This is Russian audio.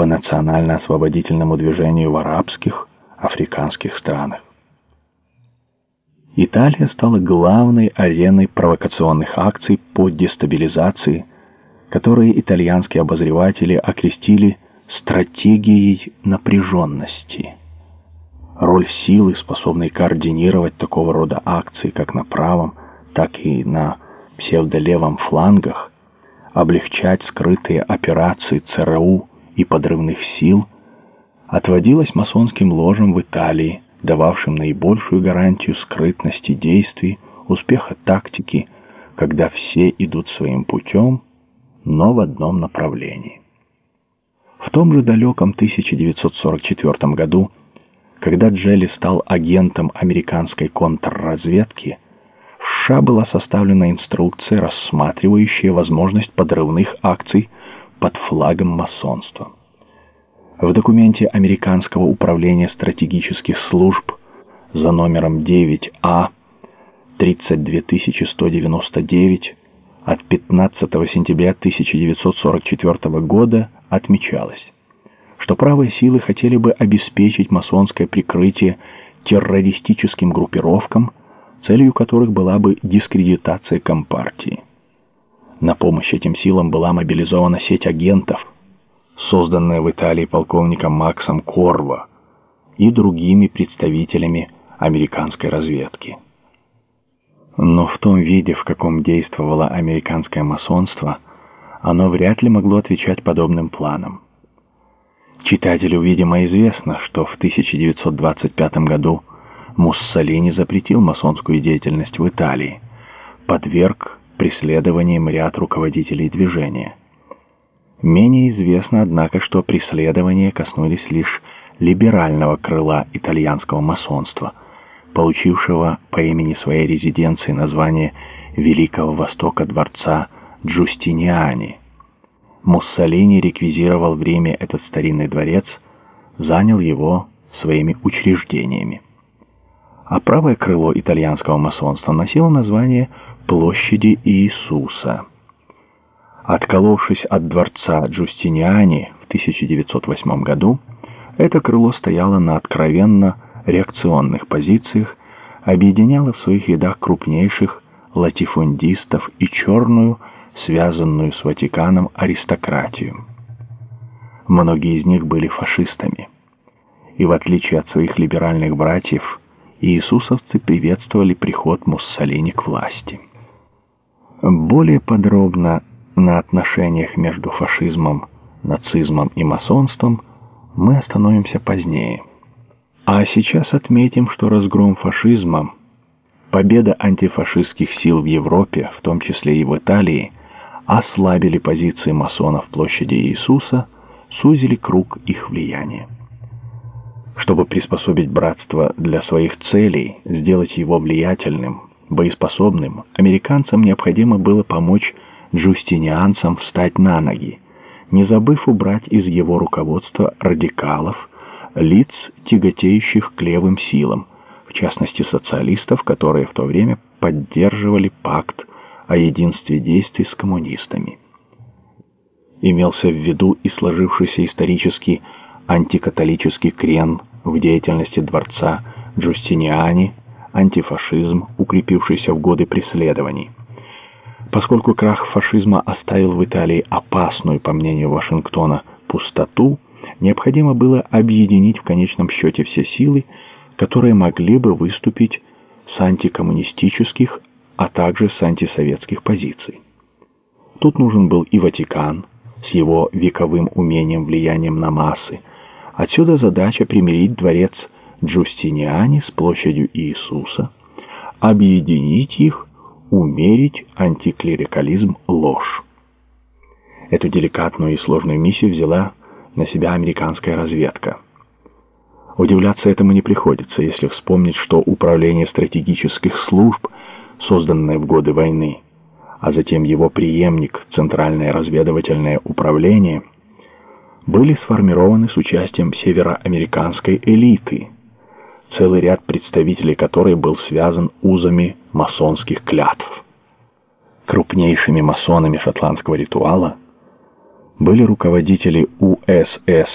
по национально-освободительному движению в арабских, африканских странах. Италия стала главной ареной провокационных акций по дестабилизации, которые итальянские обозреватели окрестили стратегией напряженности. Роль силы, способной координировать такого рода акции как на правом, так и на псевдолевом флангах, облегчать скрытые операции ЦРУ и подрывных сил, отводилась масонским ложам в Италии, дававшим наибольшую гарантию скрытности действий, успеха тактики, когда все идут своим путем, но в одном направлении. В том же далеком 1944 году, когда Джелли стал агентом американской контрразведки, в США была составлена инструкция, рассматривающая возможность подрывных акций под флагом масонства. В документе Американского управления стратегических служб за номером 9А 32199 от 15 сентября 1944 года отмечалось, что правые силы хотели бы обеспечить масонское прикрытие террористическим группировкам, целью которых была бы дискредитация Компартии. На помощь этим силам была мобилизована сеть агентов, созданная в Италии полковником Максом Корво и другими представителями американской разведки. Но в том виде, в каком действовало американское масонство, оно вряд ли могло отвечать подобным планам. Читателю, видимо, известно, что в 1925 году Муссолини запретил масонскую деятельность в Италии, подверг преследованиям ряд руководителей движения. Менее известно, однако, что преследования коснулись лишь либерального крыла итальянского масонства, получившего по имени своей резиденции название Великого Востока дворца Джустиниани. Муссолини реквизировал в Риме этот старинный дворец, занял его своими учреждениями. А правое крыло итальянского масонства носило название «Площади Иисуса». Отколовшись от дворца Джустиниани в 1908 году, это крыло стояло на откровенно реакционных позициях, объединяло в своих рядах крупнейших латифундистов и черную, связанную с Ватиканом аристократию. Многие из них были фашистами. И в отличие от своих либеральных братьев, иисусовцы приветствовали приход Муссолини к власти. Более подробно на отношениях между фашизмом, нацизмом и масонством мы остановимся позднее. А сейчас отметим, что разгром фашизма, победа антифашистских сил в Европе, в том числе и в Италии, ослабили позиции масонов площади Иисуса, сузили круг их влияния. Чтобы приспособить братство для своих целей, сделать его влиятельным, боеспособным, американцам необходимо было помочь джустинианцам встать на ноги, не забыв убрать из его руководства радикалов, лиц, тяготеющих к левым силам, в частности социалистов, которые в то время поддерживали пакт о единстве действий с коммунистами. Имелся в виду и сложившийся исторический антикатолический крен в деятельности дворца Джустиниани, антифашизм, укрепившийся в годы преследований. Поскольку крах фашизма оставил в Италии опасную, по мнению Вашингтона, пустоту, необходимо было объединить в конечном счете все силы, которые могли бы выступить с антикоммунистических, а также с антисоветских позиций. Тут нужен был и Ватикан с его вековым умением влиянием на массы. Отсюда задача примирить дворец Джустиниани с площадью Иисуса, объединить их умерить антиклерикализм ложь. Эту деликатную и сложную миссию взяла на себя американская разведка. Удивляться этому не приходится, если вспомнить, что Управление стратегических служб, созданное в годы войны, а затем его преемник Центральное разведывательное управление, были сформированы с участием североамериканской элиты – целый ряд представителей которой был связан узами масонских клятв. Крупнейшими масонами шотландского ритуала были руководители УСС